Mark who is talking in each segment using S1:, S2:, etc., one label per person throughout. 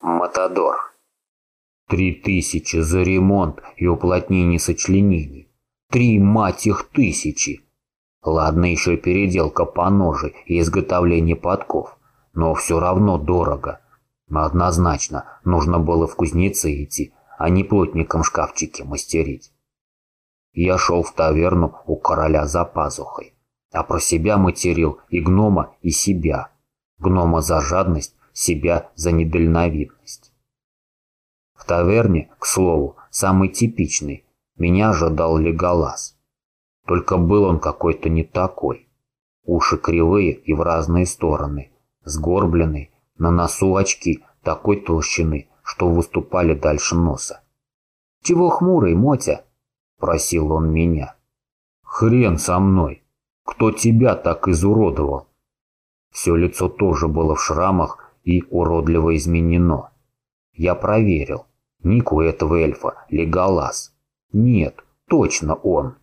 S1: Матадор. Три тысячи за ремонт и уплотнение сочленений. Три, мать их, тысячи. Ладно, еще переделка по ножи и изготовление подков, но все равно дорого. Однозначно, нужно было в кузнецы идти, а не плотником шкафчики мастерить. Я шел в таверну у короля за пазухой, а про себя материл и гнома, и себя. Гнома за жадность, себя за недальновидность. В таверне, к слову, самый типичный, меня ожидал Леголас. Только был он какой-то не такой. Уши кривые и в разные стороны, сгорбленный, на носу очки такой толщины, что выступали дальше носа. «Чего хмурый, Мотя?» – просил он меня. «Хрен со мной! Кто тебя так изуродовал?» Все лицо тоже было в шрамах и уродливо изменено. Я проверил. Ник этого эльфа Леголас. Нет, точно он.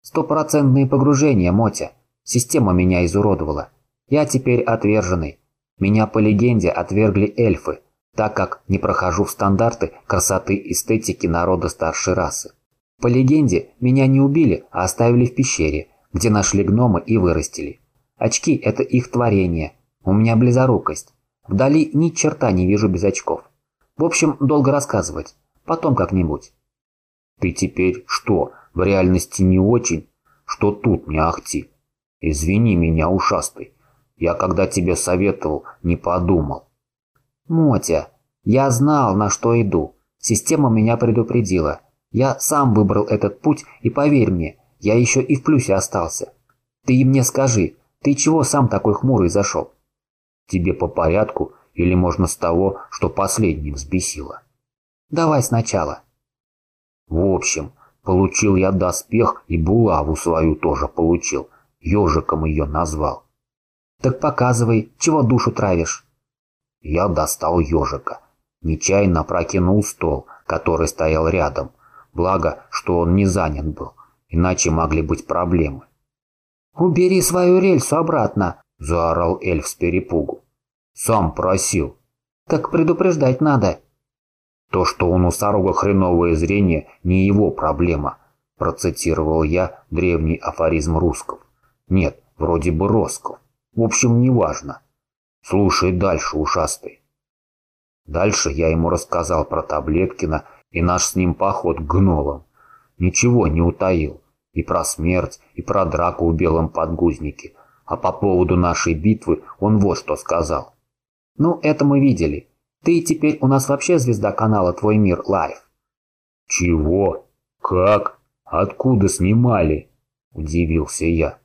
S2: Стопроцентные погружения, Мотя. Система меня изуродовала. Я теперь отверженный. Меня по легенде отвергли эльфы, так как не прохожу в стандарты красоты эстетики народа старшей расы. По легенде, меня не убили, а оставили в пещере, где нашли гномы и вырастили. Очки – это их творение. У меня близорукость. Вдали ни черта не вижу без очков. В общем, долго рассказывать. Потом как-нибудь.
S1: Ты теперь что, в реальности не очень? Что тут не ахти? Извини меня, ушастый. Я когда тебе советовал, не подумал.
S2: Мотя, я знал, на что иду. Система меня предупредила. Я сам выбрал этот путь, и поверь мне, я еще и в плюсе остался. Ты мне скажи, ты чего сам такой хмурый зашел?
S1: Тебе по порядку или можно с того, что последним взбесило?
S2: Давай сначала.
S1: В общем, получил я доспех и булаву свою тоже получил. Ежиком ее назвал.
S2: Так показывай, чего душу травишь?
S1: Я достал ежика. Нечаянно прокинул стол, который стоял рядом. Благо, что он не занят был, иначе могли быть проблемы.
S2: «Убери свою рельсу обратно!»
S1: – заорал эльф с перепугу. «Сам просил».
S2: «Так предупреждать надо».
S1: «То, что у носорога хреновое зрение, не его проблема», – процитировал я древний афоризм руссков. Нет, вроде бы Росков. В общем, неважно. Слушай дальше, ушастый. Дальше я ему рассказал про Таблеткина и наш с ним поход к гнолам. Ничего не утаил. И про смерть, и про драку в белом подгузнике. А по поводу нашей битвы он вот что сказал.
S2: «Ну, это мы видели. Ты теперь у нас вообще звезда канала «Твой мир лайв».
S1: «Чего? Как? Откуда снимали?» – удивился я.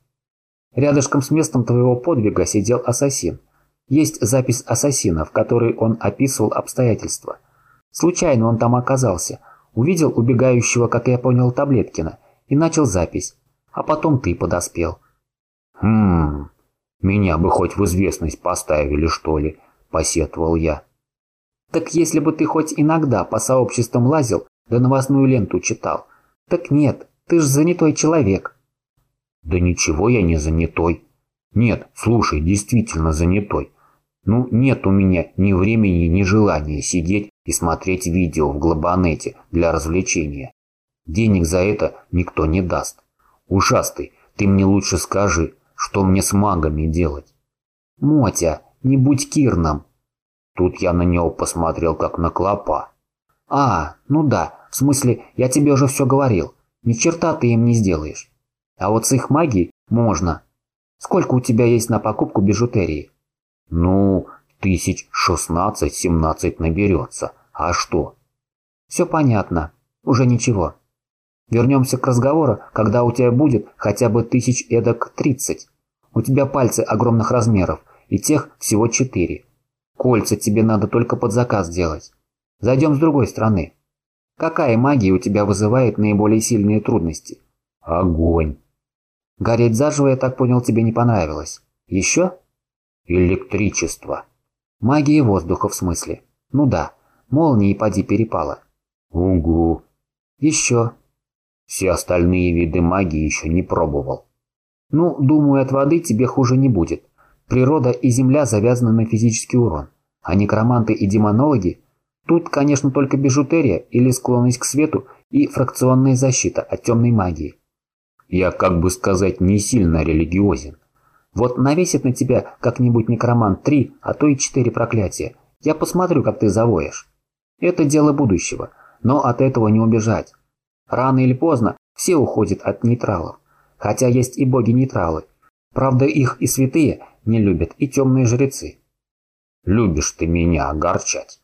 S2: Рядышком с местом твоего подвига сидел ассасин. Есть запись ассасина, в которой он описывал обстоятельства. Случайно он там оказался. Увидел убегающего, как я понял, Таблеткина и начал запись. А потом ты подоспел.
S1: «Хм, меня бы хоть в известность поставили, что ли», – посетовал я.
S2: «Так если бы ты хоть иногда по сообществам лазил, да новостную ленту читал. Так нет, ты ж занятой человек».
S1: Да ничего я не занятой. Нет, слушай, действительно занятой. Ну, нет у меня ни времени, ни желания сидеть и смотреть видео в глобанете для развлечения. Денег за это никто не даст. Ушастый, ты мне лучше скажи, что мне с магами делать?
S2: Мотя, не будь кирном.
S1: Тут я на него посмотрел, как на клопа.
S2: А, ну да, в смысле, я тебе уже все говорил. Ни черта ты им не сделаешь. А вот с их магией можно. Сколько у тебя есть на покупку бижутерии?
S1: Ну, тысяч шестнадцать-семнадцать наберется. А что?
S2: Все понятно. Уже ничего. Вернемся к разговору, когда у тебя будет хотя бы тысяч эдак тридцать. У тебя пальцы огромных размеров, и тех всего четыре. Кольца тебе надо только под заказ делать. Зайдем с другой стороны. Какая магия у тебя вызывает наиболее сильные трудности?
S1: Огонь.
S2: Гореть заживо, я так понял, тебе не понравилось. Еще?
S1: Электричество.
S2: Магия воздуха в смысле. Ну да, молнии поди перепала.
S1: Угу.
S2: Еще.
S1: Все остальные виды магии еще не пробовал.
S2: Ну, думаю, от воды тебе хуже не будет. Природа и земля завязаны на физический урон. А некроманты и демонологи? Тут, конечно, только бижутерия или склонность к свету и фракционная защита от темной магии.
S1: Я, как бы сказать, не сильно религиозен.
S2: Вот навесит на тебя как-нибудь некромант три, а то и четыре проклятия. Я посмотрю, как ты завоешь. Это дело будущего, но от этого не убежать. Рано или поздно все уходят от нейтралов. Хотя есть и боги-нейтралы. Правда, их и святые не любят, и темные жрецы.
S1: Любишь ты меня огорчать.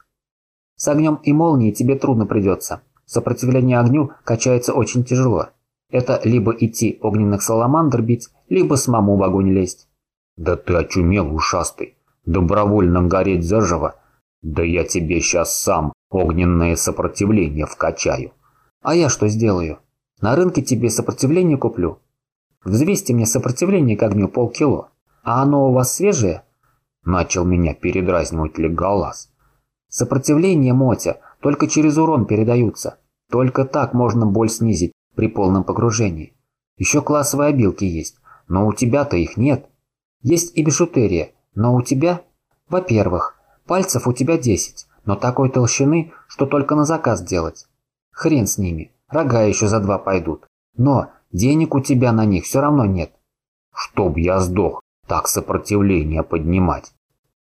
S2: С огнем и молнией тебе трудно придется. Сопротивление огню качается очень тяжело. Это либо идти огненных саламандр бить, либо самому в огонь лезть.
S1: Да ты очумел, ушастый. Добровольно гореть заживо. Да я тебе сейчас сам огненное сопротивление вкачаю.
S2: А я что сделаю? На рынке тебе сопротивление куплю. Взвесьте мне сопротивление к огню полкило. А оно у вас свежее?
S1: Начал меня передразнивать Леголас.
S2: Сопротивление, Мотя, только через урон передаются. Только так можно боль снизить при полном погружении. Еще классовые обилки есть, но у тебя-то их нет. Есть и бижутерия, но у тебя... Во-первых, пальцев у тебя 10, но такой толщины, что только на заказ делать. Хрен с ними, рога еще за два пойдут. Но денег у тебя на них все равно нет.
S1: Чтоб я сдох, так сопротивление поднимать.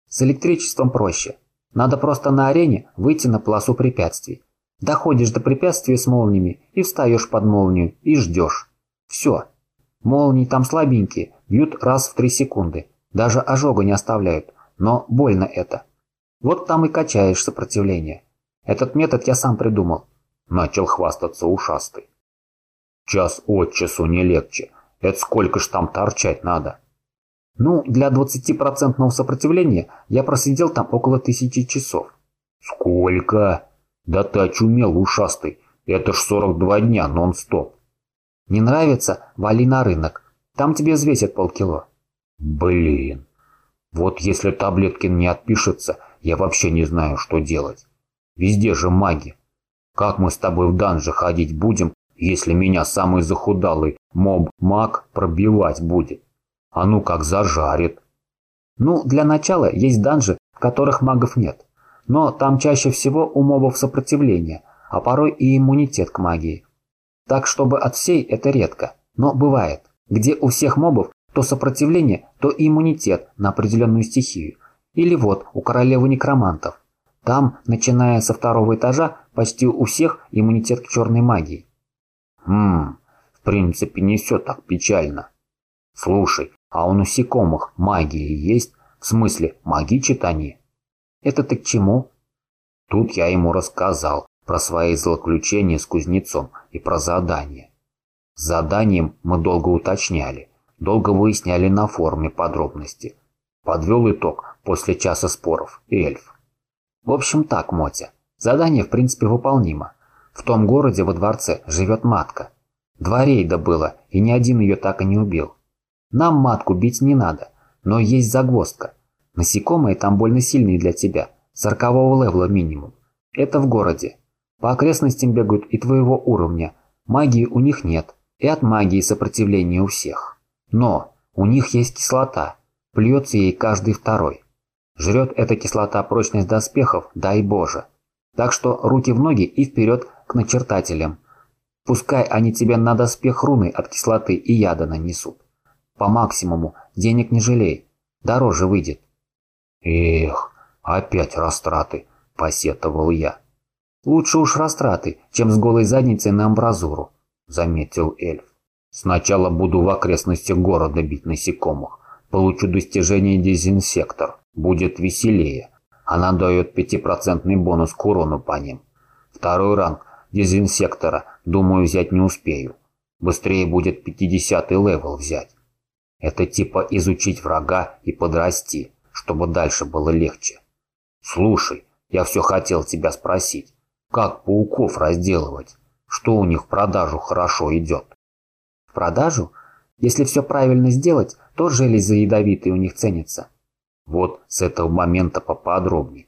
S2: С электричеством проще. Надо просто на арене выйти на полосу препятствий. Доходишь до препятствия с молниями и встаешь под молнию и ждешь. Все. Молнии там слабенькие, бьют раз в три секунды. Даже ожога не оставляют, но больно это. Вот там и качаешь сопротивление. Этот метод я сам придумал.
S1: Начал хвастаться ушастый. Час от часу не легче. Это сколько ж там торчать надо?
S2: Ну, для 20% сопротивления я просидел там около тысячи часов.
S1: Сколько? Да ты очумел, ушастый. Это ж 42 дня нон-стоп.
S2: Не нравится? Вали на рынок. Там тебе взвесят полкило.
S1: Блин. Вот если Таблеткин не отпишется, я вообще не знаю, что делать. Везде же маги. Как мы с тобой в данже ходить будем, если меня самый захудалый моб-маг пробивать будет? А ну как зажарит.
S2: Ну, для начала есть данжи, в которых магов нет но там чаще всего у мобов сопротивление, а порой и иммунитет к магии. Так чтобы от всей это редко, но бывает, где у всех мобов то сопротивление, то иммунитет на определенную стихию. Или вот у королевы некромантов. Там, начиная со второго этажа, почти у всех иммунитет к черной магии.
S1: Хм, в принципе не все так печально. Слушай, а у насекомых магии есть? В смысле, магичат они?
S2: Это ты к чему?
S1: Тут я ему рассказал про свои злоключения с кузнецом и про задание. С заданием мы долго уточняли, долго выясняли на форуме подробности. Подвел итог после часа споров эльф.
S2: В общем так, Мотя, задание в принципе выполнимо. В том городе во дворце живет матка. Два рейда было, и ни один ее так и не убил. Нам матку бить не надо, но есть загвоздка. Насекомые там больно сильные для тебя, сорокового левела минимум. Это в городе. По окрестностям бегают и твоего уровня. Магии у них нет, и от магии сопротивление у всех. Но у них есть кислота, плюется ей каждый второй. Жрет эта кислота прочность доспехов, дай боже. Так что руки в ноги и вперед к начертателям. Пускай они тебе на доспех руны от кислоты и яда нанесут. По максимуму, денег не жалей, дороже выйдет.
S1: «Эх, опять растраты», – посетовал я.
S2: «Лучше уж растраты, чем с голой задницей на амбразуру», – заметил эльф.
S1: «Сначала буду в окрестностях города бить насекомых. Получу достижение дезинсектор. Будет веселее. Она дает пятипроцентный бонус к урону по ним. Второй ранг дезинсектора, думаю, взять не успею. Быстрее будет 50 левел взять. Это типа изучить врага и подрасти чтобы дальше было легче. Слушай, я все хотел тебя спросить, как пауков разделывать? Что у них в продажу хорошо идет?
S2: В продажу? Если все правильно сделать, то железы ядовитые у них ценятся.
S1: Вот с этого момента поподробнее.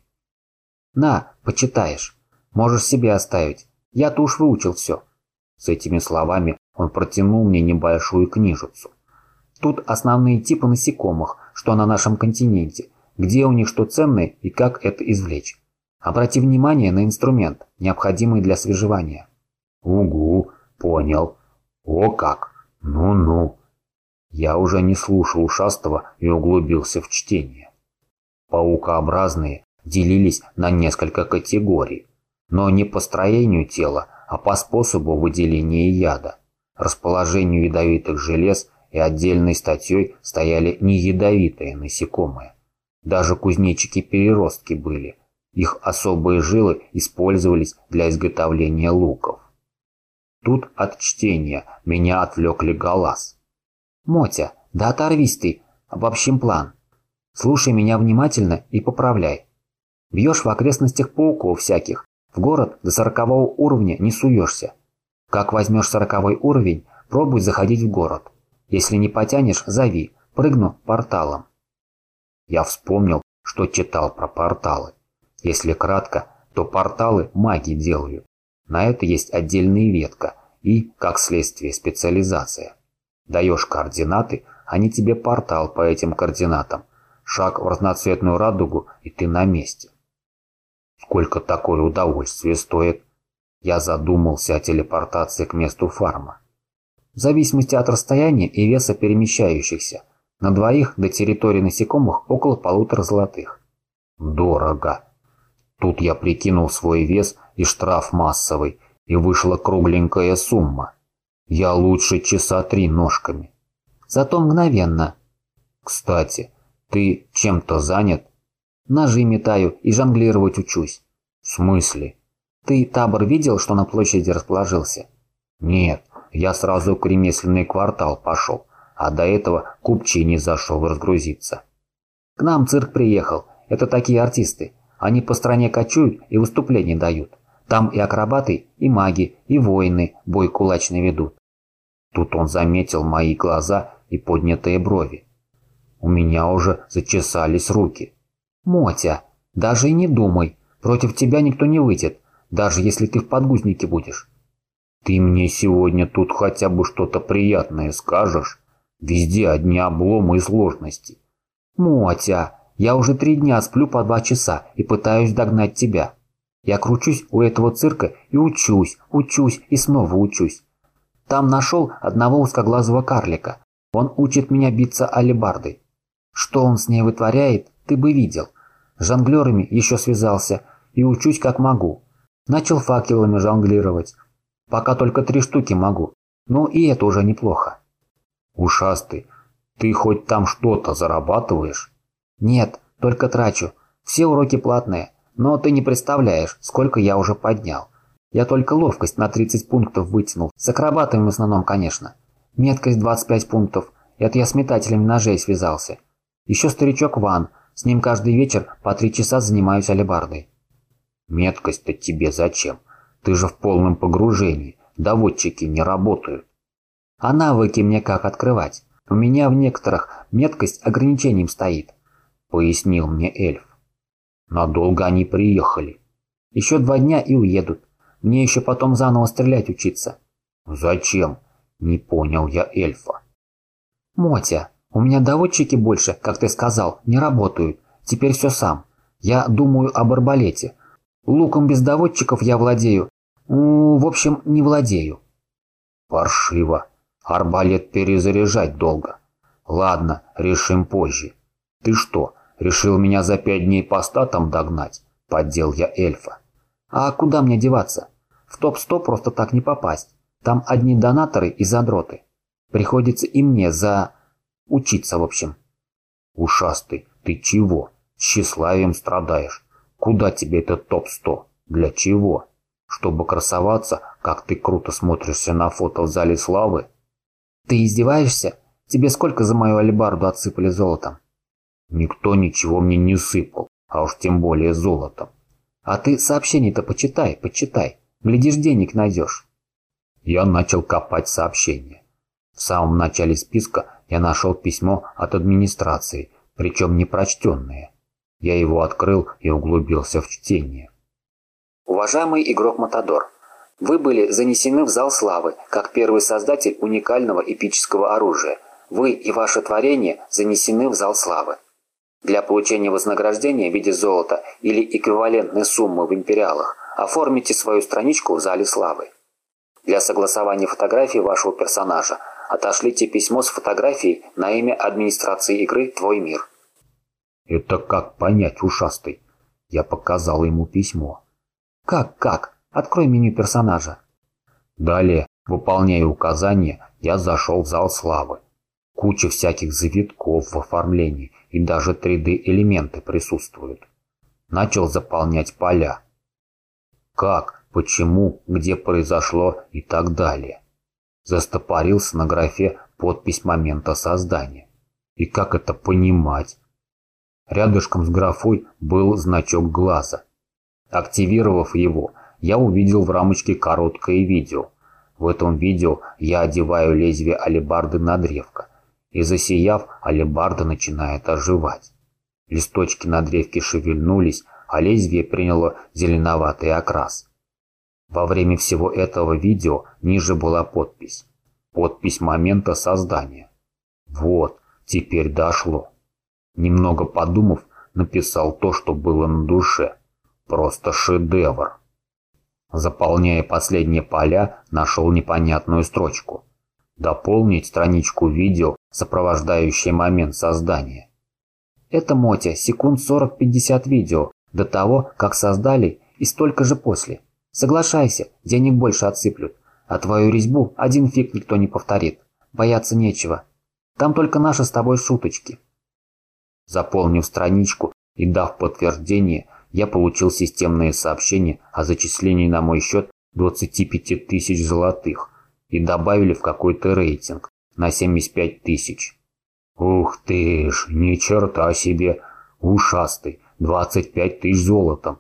S2: На, почитаешь. Можешь себе оставить. Я-то уж выучил все.
S1: С этими словами он протянул мне небольшую книжицу.
S2: Тут основные типы насекомых, что на нашем континенте. где у них что ценное и как это извлечь. Обрати внимание на инструмент, необходимый для свежевания.
S1: Угу, понял. О как! Ну-ну. Я уже не слушал ушастого и углубился в чтение. Паукообразные делились на несколько категорий, но не по строению тела, а по способу выделения яда, расположению ядовитых желез и отдельной статьей стояли неядовитые насекомые. Даже кузнечики-переростки были. Их особые жилы использовались для изготовления луков. Тут от чтения меня отвлекли голос.
S2: «Мотя, да оторвись ты, обобщим план. Слушай меня внимательно и поправляй. Бьешь в окрестностях пауков всяких, в город до сорокового уровня не суешься. Как возьмешь сороковой уровень, пробуй заходить в город. Если не потянешь, зови, прыгну порталом.
S1: Я вспомнил, что читал про порталы. Если кратко, то порталы маги делают. На это есть отдельная ветка и, как следствие, специализация. Даешь координаты, они тебе портал по этим координатам. Шаг в разноцветную радугу, и ты на месте. Сколько такое удовольствие стоит? Я задумался о телепортации к месту фарма.
S2: В зависимости от расстояния и веса перемещающихся, на двоих до территории насекомых около полутора золотых.
S1: Дорого. Тут я прикинул свой вес и штраф массовый, и вышла кругленькая сумма. Я лучше часа три ножками.
S2: Зато мгновенно.
S1: Кстати, ты чем-то занят?
S2: Ножи метаю и жонглировать учусь.
S1: В смысле?
S2: Ты табор видел, что на площади расположился?
S1: Нет, я сразу к ремесленный квартал пошел, а до этого купчий не зашел разгрузиться.
S2: К нам цирк приехал. Это такие артисты. Они по стране кочуют и выступления дают. Там и акробаты, и маги, и воины бой кулачный ведут.
S1: Тут он заметил мои глаза и поднятые брови. У меня уже зачесались руки.
S2: «Мотя, даже и не думай. Против тебя никто не выйдет, даже если ты в подгузнике будешь».
S1: «Ты мне сегодня тут хотя бы что-то приятное скажешь? Везде одни обломы и сложности».
S2: «Мотя, я уже три дня сплю по два часа и пытаюсь догнать тебя. Я кручусь у этого цирка и учусь, учусь и снова учусь. Там нашел одного узкоглазого карлика. Он учит меня биться алебардой. Что он с ней вытворяет, ты бы видел. С жонглерами еще связался и учусь как могу. Начал факелами жонглировать. Пока только три штуки могу. Ну и это уже неплохо.
S1: Ушастый, ты хоть там что-то зарабатываешь?
S2: Нет, только трачу. Все уроки платные. Но ты не представляешь, сколько я уже поднял. Я только ловкость на 30 пунктов вытянул. С акробатами в основном, конечно. Меткость 25 пунктов. Это я с метателями ножей связался. Еще старичок Ван с ним каждый вечер по три часа занимаюсь алебардой.
S1: Меткость-то тебе зачем? Ты же в полном погружении. Доводчики не работают.
S2: А навыки мне как открывать? У меня в некоторых меткость ограничением стоит. Пояснил мне эльф.
S1: Надолго они приехали.
S2: Еще два дня и уедут. Мне еще потом заново стрелять учиться.
S1: Зачем? Не понял я эльфа.
S2: Мотя, у меня доводчики больше, как ты сказал, не работают. Теперь все сам. Я думаю об арбалете. Луком без доводчиков я владею. В общем, не владею.
S1: Паршиво. Арбалет перезаряжать долго. Ладно, решим позже. Ты что, решил меня за пять дней по статам догнать? Поддел я эльфа.
S2: А куда мне деваться? В топ-100 просто так не попасть. Там одни донаторы и задроты. Приходится и мне за Учиться, в общем.
S1: Ушастый, ты чего? Тщеславием страдаешь. Куда тебе этот топ-100? Для чего? Чтобы красоваться, как ты круто смотришься на фото в зале славы?
S2: Ты издеваешься? Тебе сколько за мою алебарду отсыпали золотом?
S1: Никто ничего мне не сыпал, а уж тем более золотом.
S2: А ты сообщение-то почитай, почитай. Глядишь, денег найдешь.
S1: Я начал копать сообщения. В самом начале списка я нашел письмо от администрации, причем непрочтенное. Я его открыл и углубился в чтение.
S2: Уважаемый игрок Матадор, вы были занесены в зал славы, как первый создатель уникального эпического оружия. Вы и ваше творение занесены в зал славы. Для получения вознаграждения в виде золота или эквивалентной суммы в империалах оформите свою страничку в Зале Славы. Для согласования фотографии вашего персонажа отошлите письмо с фотографией на имя администрации игры «Твой мир».
S1: Это как понять, ушастый? Я показал ему письмо.
S2: Как, как? Открой меню персонажа.
S1: Далее, выполняя указания, я зашел в зал славы. Куча всяких завитков в оформлении и даже 3D-элементы присутствуют. Начал заполнять поля. Как, почему, где произошло и так далее. Застопорился на графе подпись момента создания. И как это понимать? Рядышком с графой был значок глаза. Активировав его, я увидел в рамочке короткое видео. В этом видео я одеваю лезвие алебарды на древко. И засияв, алебарда начинает оживать. Листочки на древке шевельнулись, а лезвие приняло зеленоватый окрас. Во время всего этого видео ниже была подпись. Подпись момента создания. Вот, теперь дошло. Немного подумав, написал то, что было на душе. Просто шедевр. Заполняя последние поля, нашел непонятную строчку. Дополнить страничку видео, сопровождающее момент создания.
S2: Это Мотя, секунд 40-50 видео, до того, как создали, и столько же после. Соглашайся, денег больше отсыплют, а твою резьбу один фиг никто не повторит. Бояться нечего. Там только наши с тобой шуточки.
S1: Заполнив страничку и дав подтверждение, я получил системное сообщение о зачислении на мой счет 25 тысяч золотых и добавили в какой-то рейтинг на 75 тысяч. Ух ты ж, ни черта себе, ушастый, 25 тысяч золотом.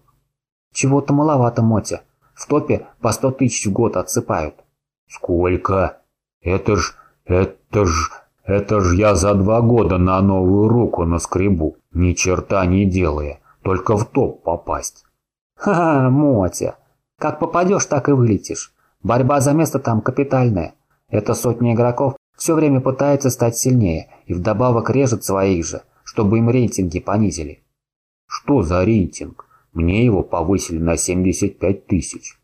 S2: Чего-то маловато, Мотя. В топе по 100 тысяч в год отсыпают.
S1: Сколько? Это ж, это ж, это ж я за два года на новую руку наскребу, ни черта не делая, только в топ попасть.
S2: Ха-ха, Мотя, как попадешь, так и вылетишь. Борьба за место там капитальная. Эта сотня игроков все время пытается стать сильнее и вдобавок режет своих же, чтобы им рейтинги понизили.
S1: Что за рейтинг? Мне его повысили на 75 тысяч.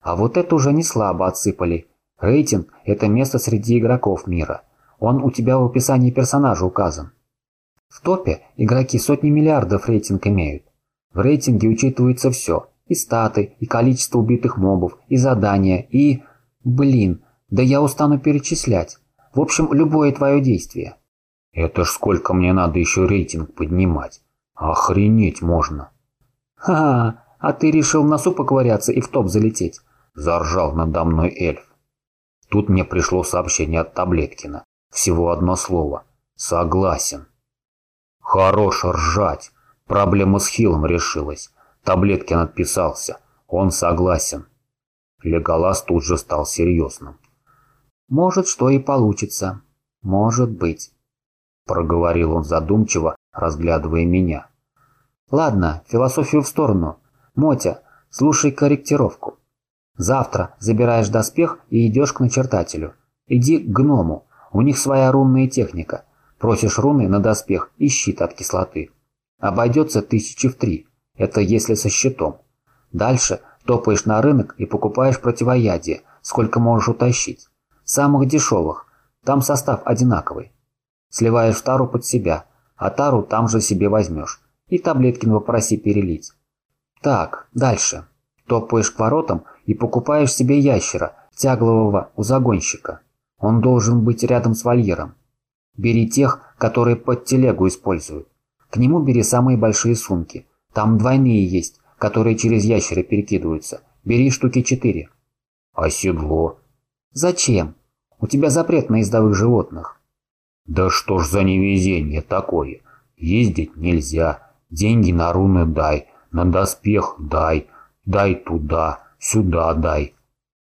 S2: А вот это уже не слабо отсыпали. Рейтинг – это место среди игроков мира – он у тебя в описании персонажа указан. В топе игроки сотни миллиардов рейтинг имеют. В рейтинге учитывается все. И статы, и количество убитых мобов, и задания, и... Блин, да я устану перечислять. В общем, любое твое действие.
S1: Это ж сколько мне надо еще рейтинг поднимать. Охренеть можно.
S2: Ха, а ты решил в носу поковыряться и в топ залететь.
S1: Заржал надо мной эльф. Тут мне пришло сообщение от Таблеткина. Всего одно слово. Согласен. Хорош ржать. Проблема с Хилом решилась. Таблеткин отписался. Он согласен. Леголас тут же стал серьезным.
S2: «Может, что и получится. Может быть», — проговорил он задумчиво, разглядывая меня. «Ладно, философию в сторону. Мотя, слушай корректировку. Завтра забираешь доспех и идешь к начертателю. Иди к гному, у них своя рунная техника. Просишь руны на доспех и щит от кислоты. Обойдется тысячи в три. Это если со щитом. Дальше топаешь на рынок и покупаешь противоядие, сколько можешь утащить. Самых дешевых. Там состав одинаковый. Сливаешь тару под себя, а тару там же себе возьмешь. И Таблеткин попроси перелить. Так, дальше. Топаешь к воротам и покупаешь себе ящера, тяглового у загонщика. Он должен быть рядом с вольером. Бери тех, которые под телегу используют. К нему бери самые большие сумки. Там двойные есть, которые через ящеры перекидываются. Бери штуки четыре.
S1: А седло?
S2: Зачем? У тебя запрет на ездовых животных.
S1: Да что ж за невезение такое? Ездить нельзя. Деньги на руны дай, на доспех дай, дай туда, сюда дай.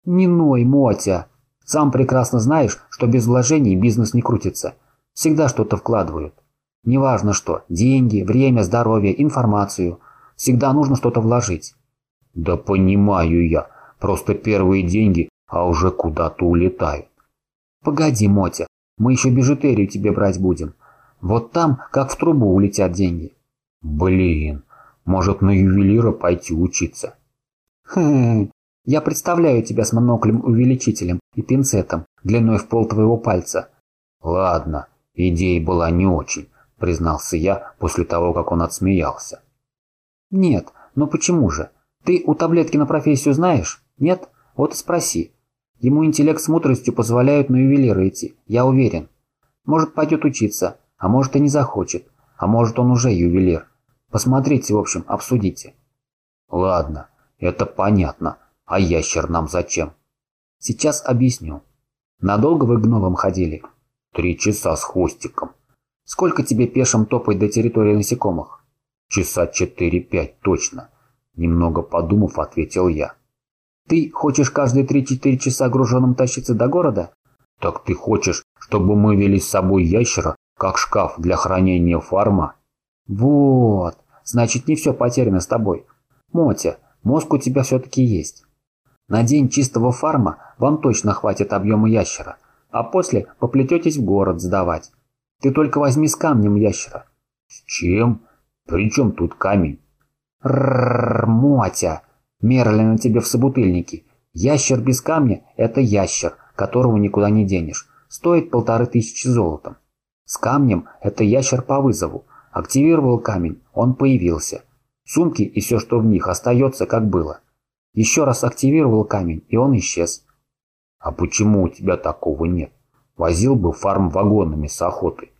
S2: Не ной, Мотя. Сам прекрасно знаешь, что без вложений бизнес не крутится. Всегда что-то вкладывают. Неважно что, деньги, время, здоровье, информацию. Всегда нужно что-то вложить.
S1: Да понимаю я. Просто первые деньги, а уже куда-то улетают.
S2: Погоди, Мотя, мы еще бижутерию тебе брать будем. Вот там, как в трубу, улетят деньги.
S1: Блин, может на ювелира пойти учиться?
S2: Хм, я представляю тебя с моноклем-увеличителем и пинцетом длиной в пол твоего пальца.
S1: Ладно, идея была не очень, признался я после того, как он отсмеялся.
S2: Нет, но почему же? Ты у таблетки на профессию знаешь? Нет? Вот и спроси. Ему интеллект с мудростью позволяют на ювелира идти, я уверен. Может, пойдет учиться, а может и не захочет, а может он уже ювелир. Посмотрите, в общем, обсудите.
S1: Ладно, это понятно. А ящер нам зачем?
S2: Сейчас объясню. Надолго вы гномом ходили?
S1: Три часа с хвостиком.
S2: Сколько тебе пешим топать до территории насекомых?
S1: Часа четыре-пять точно. Немного подумав, ответил я.
S2: Ты хочешь каждые три-четыре часа груженым тащиться до города?
S1: Так ты хочешь, чтобы мы вели с собой ящера, как шкаф для хранения фарма?
S2: Вот, значит не все потеряно с тобой. Мотя, мозг у тебя все-таки есть. На день чистого фарма вам точно хватит объема ящера, а после поплететесь в город сдавать. Ты только возьми с камнем ящера.
S1: С чем? При чем тут камень?
S2: Ррррр, Мотя, мерли на тебе в собутыльнике. Ящер без камня – это ящер, которого никуда не денешь. Стоит полторы тысячи золотом. С камнем – это ящер по вызову. Активировал камень, он появился. Сумки и все, что в них, остается как было. Еще раз активировал камень, и он исчез.
S1: А почему у тебя такого нет? Возил бы фарм вагонами с охотой.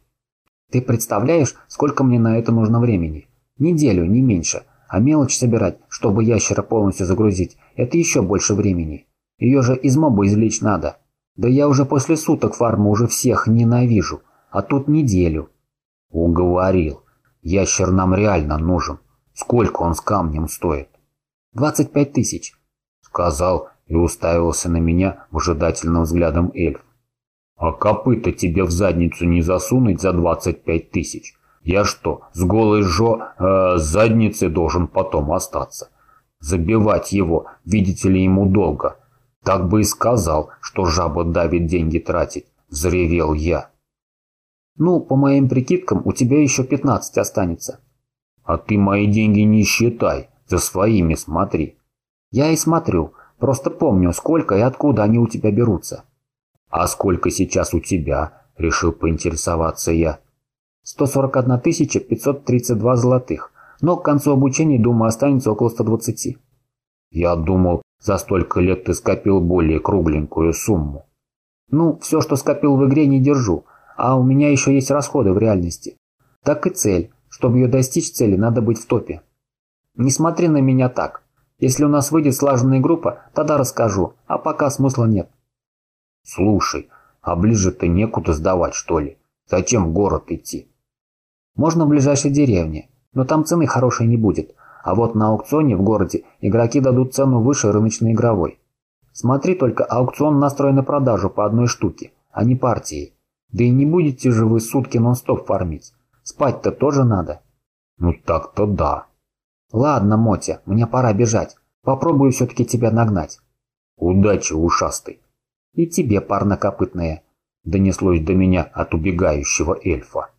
S2: Ты представляешь, сколько мне на это нужно времени? Неделю, не меньше. А мелочь собирать, чтобы ящера полностью загрузить, это еще больше времени. Ее же из моба извлечь надо. Да я уже после суток фарма уже всех ненавижу. А тут неделю.
S1: Уговорил. Ящер нам реально нужен. Сколько он с камнем стоит?
S2: «Двадцать пять тысяч», —
S1: сказал и уставился на меня выжидательным взглядом эльф. «А копыта тебе в задницу не засунуть за двадцать пять тысяч? Я что, с голой жо э, задницей должен потом остаться? Забивать его, видите ли, ему долго. Так бы и сказал, что жаба давит деньги тратить», — взревел я.
S2: «Ну, по моим прикидкам, у тебя еще пятнадцать останется».
S1: «А ты мои деньги не считай». За своими смотри.
S2: Я и смотрю. Просто помню, сколько и откуда они у тебя берутся.
S1: А сколько сейчас у тебя? Решил поинтересоваться я.
S2: 141 532 золотых. Но к концу обучения, думаю, останется около 120.
S1: Я думал, за столько лет ты скопил более кругленькую сумму.
S2: Ну, все, что скопил в игре, не держу. А у меня еще есть расходы в реальности. Так и цель. Чтобы ее достичь цели, надо быть в топе. Не смотри на меня так. Если у нас выйдет слаженная группа, тогда расскажу, а пока смысла нет.
S1: Слушай, а ближе-то некуда сдавать, что ли? Зачем в город идти?
S2: Можно в ближайшей деревне, но там цены хорошей не будет. А вот на аукционе в городе игроки дадут цену выше рыночной игровой. Смотри только, аукцион настроен на продажу по одной штуке, а не партией. Да и не будете же вы сутки нон-стоп фармить. Спать-то тоже надо.
S1: Ну так-то да.
S2: «Ладно, Мотя, мне пора бежать. Попробую все-таки тебя нагнать».
S1: «Удачи, ушастый!»
S2: «И тебе, парнокопытная!»
S1: Донеслось до меня от убегающего эльфа.